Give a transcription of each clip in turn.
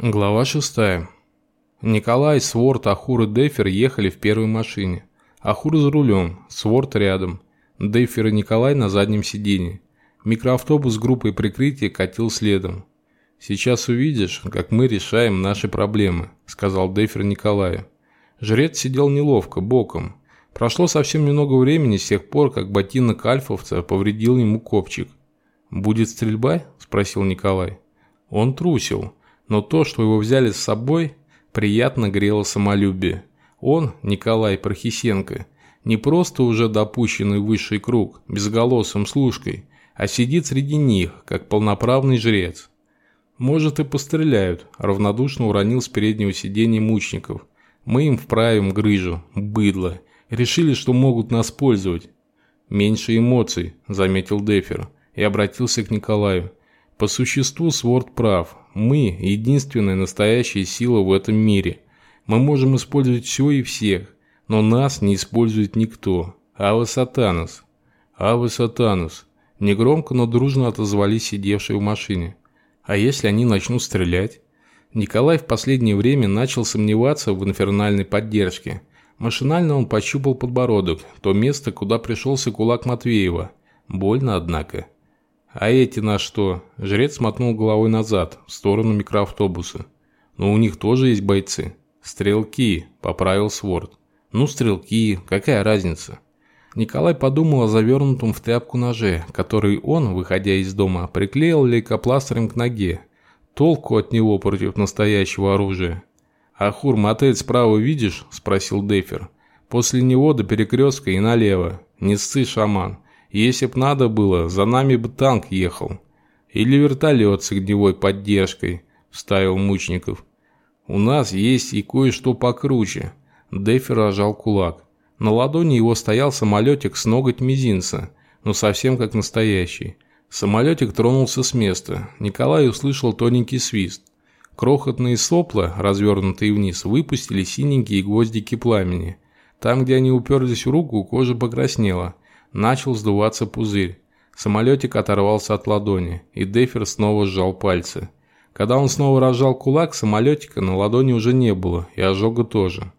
Глава 6. Николай, Сворт, Ахур и Дефер ехали в первой машине. Ахур за рулем, Сворт рядом. Дефер и Николай на заднем сиденье. Микроавтобус с группой прикрытия катил следом. «Сейчас увидишь, как мы решаем наши проблемы», – сказал Дефер Николаю. Жрец сидел неловко, боком. Прошло совсем немного времени с тех пор, как ботинок альфовца повредил ему копчик. «Будет стрельба?» – спросил Николай. Он трусил но то, что его взяли с собой, приятно грело самолюбие. Он, Николай Прохисенко, не просто уже допущенный в высший круг, безголосым служкой, а сидит среди них, как полноправный жрец. «Может, и постреляют», – равнодушно уронил с переднего сиденья мучников. «Мы им вправим грыжу, быдло. Решили, что могут нас пользовать». «Меньше эмоций», – заметил Дефер и обратился к Николаю. По существу Сворд прав. Мы – единственная настоящая сила в этом мире. Мы можем использовать все и всех, но нас не использует никто. Ава Сатанус. Ава Сатанус. Негромко, но дружно отозвались сидевшие в машине. А если они начнут стрелять? Николай в последнее время начал сомневаться в инфернальной поддержке. Машинально он пощупал подбородок, то место, куда пришелся кулак Матвеева. Больно, однако. «А эти на что?» Жрец смотнул головой назад, в сторону микроавтобуса. «Но у них тоже есть бойцы». «Стрелки», – поправил Сворд. «Ну, стрелки, какая разница?» Николай подумал о завернутом в тряпку ноже, который он, выходя из дома, приклеил лейкопластырем к ноге. Толку от него против настоящего оружия. «Ахур, мотель справа видишь?» – спросил Дефер. «После него до перекрестка и налево. Не ссы, шаман. Если б надо было, за нами бы танк ехал. Или вертолет с огневой поддержкой, вставил Мучников. У нас есть и кое-что покруче. Дефи рожал кулак. На ладони его стоял самолетик с ноготь мизинца, но совсем как настоящий. Самолетик тронулся с места. Николай услышал тоненький свист. Крохотные сопла, развернутые вниз, выпустили синенькие гвоздики пламени. Там, где они уперлись в руку, кожа покраснела – Начал сдуваться пузырь. Самолетик оторвался от ладони, и Дефер снова сжал пальцы. Когда он снова разжал кулак, самолетика на ладони уже не было, и ожога тоже.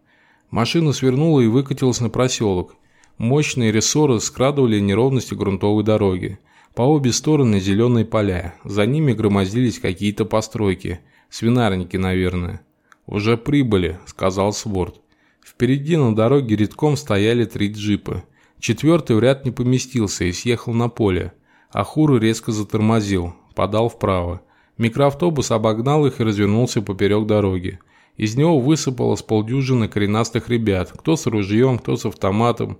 Машина свернула и выкатилась на проселок. Мощные рессоры скрадывали неровности грунтовой дороги. По обе стороны зеленые поля. За ними громоздились какие-то постройки. Свинарники, наверное. «Уже прибыли», – сказал Сворд. Впереди на дороге редком стояли три джипа. Четвертый в ряд не поместился и съехал на поле. Ахуру резко затормозил, подал вправо. Микроавтобус обогнал их и развернулся поперек дороги. Из него высыпало с полдюжины коренастых ребят, кто с ружьем, кто с автоматом.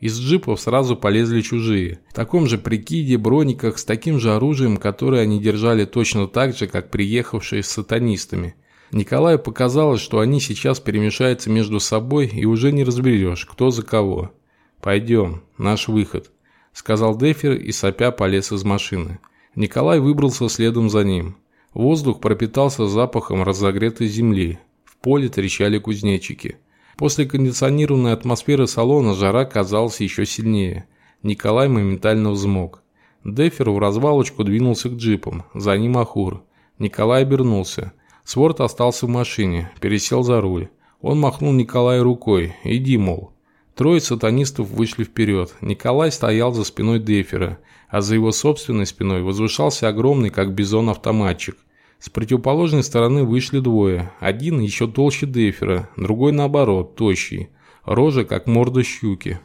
Из джипов сразу полезли чужие. В таком же прикиде, брониках, с таким же оружием, которое они держали точно так же, как приехавшие с сатанистами. Николаю показалось, что они сейчас перемешаются между собой и уже не разберешь, кто за кого. «Пойдем, наш выход», – сказал Дефер и сопя полез из машины. Николай выбрался следом за ним. Воздух пропитался запахом разогретой земли. В поле трещали кузнечики. После кондиционированной атмосферы салона жара казалась еще сильнее. Николай моментально взмок. Дефер в развалочку двинулся к джипам, за ним Ахур. Николай обернулся. Сворд остался в машине, пересел за руль. Он махнул Николаю рукой. «Иди, мол». Трое сатанистов вышли вперед. Николай стоял за спиной Дефера, а за его собственной спиной возвышался огромный, как бизон, автоматчик. С противоположной стороны вышли двое. Один еще толще Дефера, другой наоборот, тощий. Рожа, как морда щуки.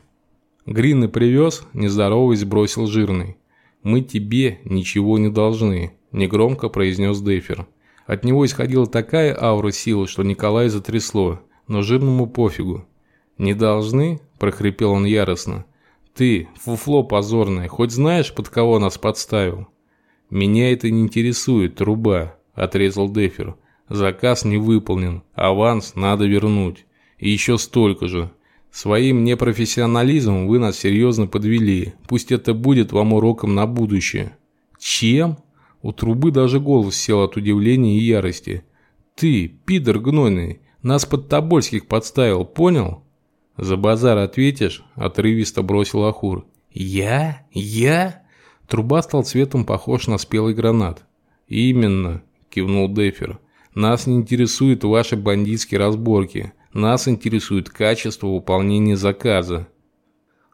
Грины привез, нездороваясь, бросил жирный. «Мы тебе ничего не должны», – негромко произнес Дефер. От него исходила такая аура силы, что Николай затрясло, но жирному пофигу. «Не должны?» – прохрипел он яростно. «Ты, фуфло позорное, хоть знаешь, под кого нас подставил?» «Меня это не интересует, труба», – отрезал Дефер. «Заказ не выполнен, аванс надо вернуть. И еще столько же. Своим непрофессионализмом вы нас серьезно подвели. Пусть это будет вам уроком на будущее». «Чем?» У трубы даже голос сел от удивления и ярости. «Ты, пидор гнойный, нас под Тобольских подставил, понял?» «За базар ответишь?» – отрывисто бросил Ахур. «Я? Я?» Труба стал цветом похож на спелый гранат. «Именно», – кивнул Дефер. Нас не интересуют ваши бандитские разборки. Нас интересует качество выполнения заказа».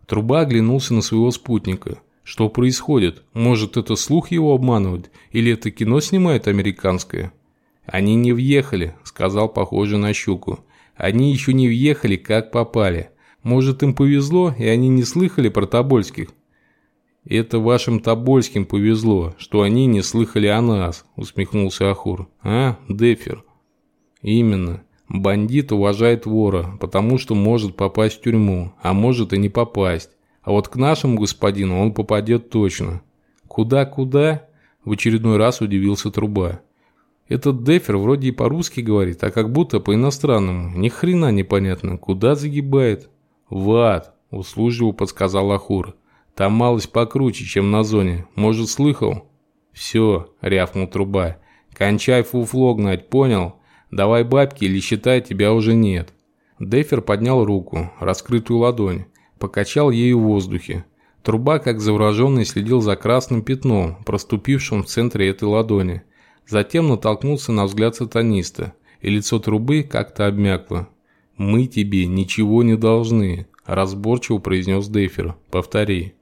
Труба оглянулся на своего спутника. Что происходит? Может, это слух его обманывает? Или это кино снимает американское? «Они не въехали», – сказал похоже на щуку. «Они еще не въехали, как попали. Может, им повезло, и они не слыхали про Тобольских?» «Это вашим Тобольским повезло, что они не слыхали о нас», – усмехнулся Ахур. «А, Дефер?» «Именно. Бандит уважает вора, потому что может попасть в тюрьму, а может и не попасть. А вот к нашему господину он попадет точно». «Куда-куда?» – в очередной раз удивился Труба. Этот Дефер вроде и по-русски говорит, а как будто по-иностранному. Ни хрена непонятно, куда загибает. В ад, услужливо подсказал Ахур. Там малость покруче, чем на зоне. Может, слыхал? Все, рявкнул труба. Кончай фуфло гнать, понял? Давай бабки или считай, тебя уже нет. Дефер поднял руку, раскрытую ладонь, покачал ею в воздухе. Труба, как завороженный, следил за красным пятном, проступившим в центре этой ладони. Затем натолкнулся на взгляд сатаниста, и лицо трубы как-то обмякло. «Мы тебе ничего не должны», – разборчиво произнес Дейфер. «Повтори».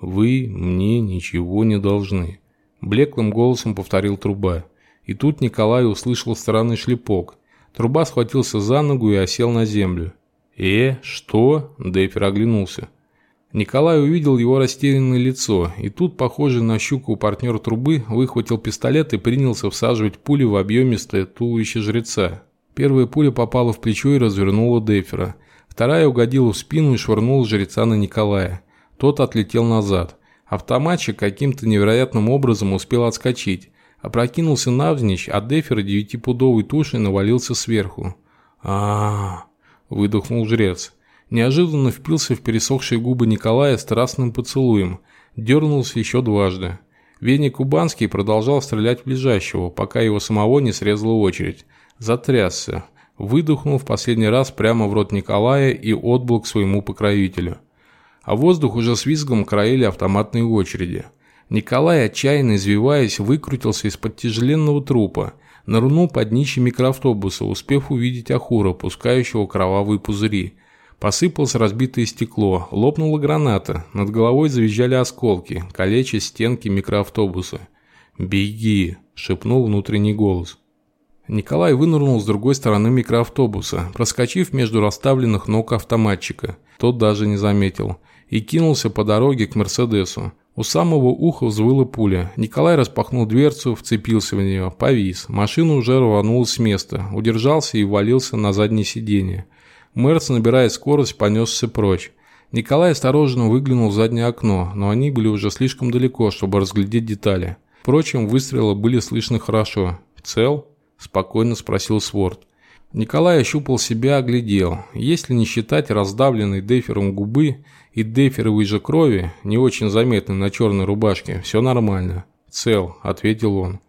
«Вы мне ничего не должны», – блеклым голосом повторил труба. И тут Николай услышал странный шлепок. Труба схватился за ногу и осел на землю. «Э, что?» – Дейфер оглянулся. Николай увидел его растерянное лицо, и тут, похожий на щуку партнер трубы, выхватил пистолет и принялся всаживать пули в объемистое туловище жреца. Первая пуля попала в плечо и развернула Дефера. Вторая угодила в спину и швырнула жреца на Николая. Тот отлетел назад. Автоматчик каким-то невероятным образом успел отскочить. Опрокинулся навзничь, а Дефер девятипудовой тушей навалился сверху. а, выдохнул жрец неожиданно впился в пересохшие губы Николая страстным поцелуем, дернулся еще дважды. Веник Кубанский продолжал стрелять в ближайшего, пока его самого не срезала очередь. Затрясся, выдохнул в последний раз прямо в рот Николая и отбыл к своему покровителю. А воздух уже с визгом краили автоматные очереди. Николай, отчаянно извиваясь, выкрутился из-под тяжеленного трупа, нырнул под днище микроавтобуса, успев увидеть Ахура, пускающего кровавые пузыри – Посыпалось разбитое стекло, лопнула граната, над головой завизжали осколки, калеча стенки микроавтобуса. «Беги!» – шепнул внутренний голос. Николай вынырнул с другой стороны микроавтобуса, проскочив между расставленных ног автоматчика. Тот даже не заметил. И кинулся по дороге к Мерседесу. У самого уха взвыла пуля. Николай распахнул дверцу, вцепился в нее, повис. Машина уже рванулась с места, удержался и валился на заднее сиденье. Мерц, набирая скорость, понесся прочь. Николай осторожно выглянул в заднее окно, но они были уже слишком далеко, чтобы разглядеть детали. Впрочем, выстрелы были слышны хорошо. «Цел?» – спокойно спросил Сворд. Николай ощупал себя, оглядел. Если не считать раздавленной дефером губы и деферовой же крови, не очень заметной на черной рубашке, все нормально. «Цел», – ответил он.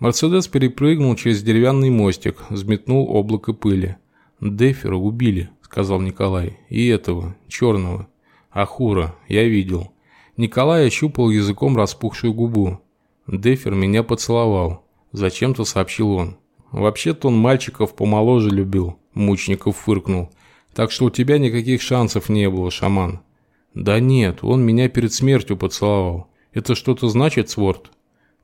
Мерседес перепрыгнул через деревянный мостик, взметнул облако пыли. «Дефера убили», – сказал Николай. «И этого, черного. Ахура, я видел». Николай ощупал языком распухшую губу. «Дефер меня поцеловал», – зачем-то сообщил он. «Вообще-то он мальчиков помоложе любил», – Мучников фыркнул. «Так что у тебя никаких шансов не было, шаман». «Да нет, он меня перед смертью поцеловал. Это что-то значит, Сворд?»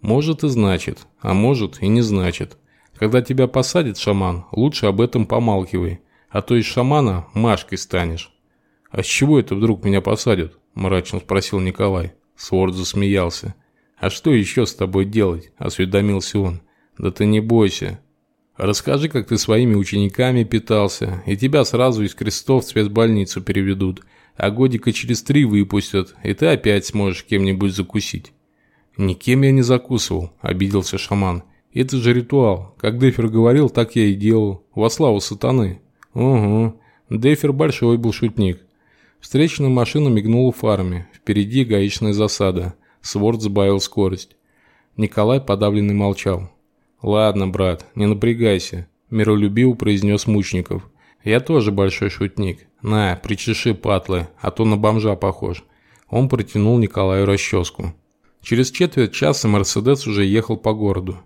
«Может и значит, а может и не значит. Когда тебя посадит шаман, лучше об этом помалкивай, а то из шамана Машкой станешь. А с чего это вдруг меня посадят? Мрачно спросил Николай. Сворд засмеялся. А что еще с тобой делать? Осведомился он. Да ты не бойся. Расскажи, как ты своими учениками питался, и тебя сразу из крестов в спецбольницу переведут, а годика через три выпустят, и ты опять сможешь кем-нибудь закусить. Никем я не закусывал, обиделся шаман. Это же ритуал. Как Дефер говорил, так я и делал. Во славу сатаны. Угу. Дефер большой был шутник. Встречная машина мигнула фарами. Впереди гаечная засада. Сворд сбавил скорость. Николай подавленный молчал. «Ладно, брат, не напрягайся», – миролюбиво произнес Мучников. «Я тоже большой шутник. На, причеши патлы, а то на бомжа похож». Он протянул Николаю расческу. Через четверть часа Мерседес уже ехал по городу.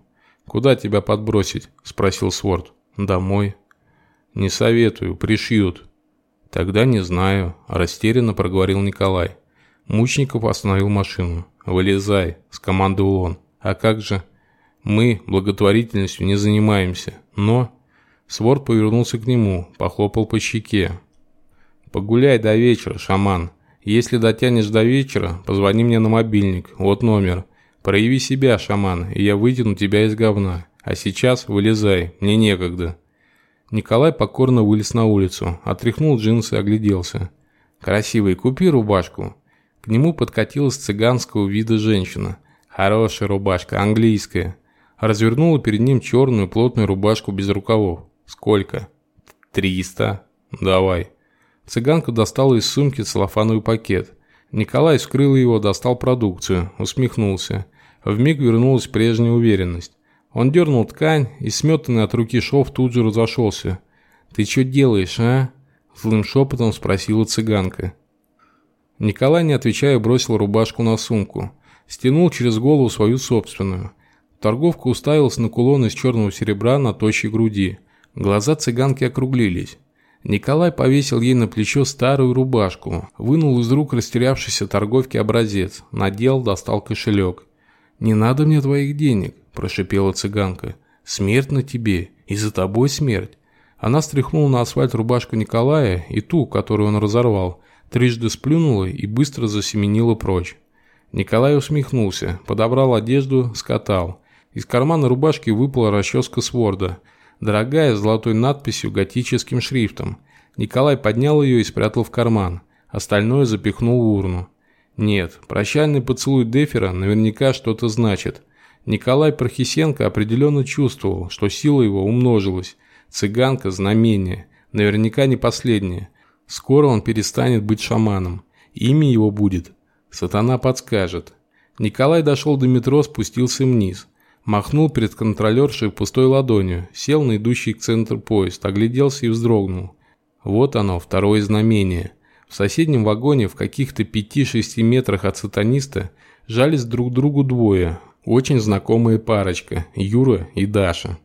«Куда тебя подбросить?» – спросил Сворд. «Домой». «Не советую, пришьют». «Тогда не знаю», – растерянно проговорил Николай. Мучников остановил машину. «Вылезай», – скомандовал он. «А как же?» «Мы благотворительностью не занимаемся, но...» Сворд повернулся к нему, похлопал по щеке. «Погуляй до вечера, шаман. Если дотянешь до вечера, позвони мне на мобильник, вот номер. Прояви себя, шаман, и я вытяну тебя из говна. А сейчас вылезай, мне некогда». Николай покорно вылез на улицу, отряхнул джинсы и огляделся. «Красивый, купи рубашку». К нему подкатилась цыганского вида женщина. Хорошая рубашка, английская. Развернула перед ним черную плотную рубашку без рукавов. «Сколько?» «Триста». «Давай». Цыганка достала из сумки целлофановый пакет. Николай вскрыл его, достал продукцию, усмехнулся. Вмиг вернулась прежняя уверенность. Он дернул ткань, и сметанный от руки шов тут же разошелся. «Ты что делаешь, а?» Злым шепотом спросила цыганка. Николай, не отвечая, бросил рубашку на сумку. Стянул через голову свою собственную. Торговка уставилась на кулон из черного серебра на тощей груди. Глаза цыганки округлились. Николай повесил ей на плечо старую рубашку, вынул из рук растерявшейся торговки образец, надел, достал кошелек. «Не надо мне твоих денег», – прошипела цыганка. «Смерть на тебе, и за тобой смерть». Она стряхнула на асфальт рубашку Николая и ту, которую он разорвал, трижды сплюнула и быстро засеменила прочь. Николай усмехнулся, подобрал одежду, скатал. Из кармана рубашки выпала расческа Сворда – Дорогая, с золотой надписью готическим шрифтом. Николай поднял ее и спрятал в карман. Остальное запихнул в урну. Нет, прощальный поцелуй Дефера наверняка что-то значит. Николай Пархисенко определенно чувствовал, что сила его умножилась. Цыганка – знамение. Наверняка не последнее. Скоро он перестанет быть шаманом. Имя его будет. Сатана подскажет. Николай дошел до метро, спустился вниз. Махнул перед контролершей пустой ладонью, сел на идущий к центру поезд, огляделся и вздрогнул. Вот оно, второе знамение. В соседнем вагоне в каких-то 5-6 метрах от сатаниста жались друг другу двое, очень знакомая парочка, Юра и Даша.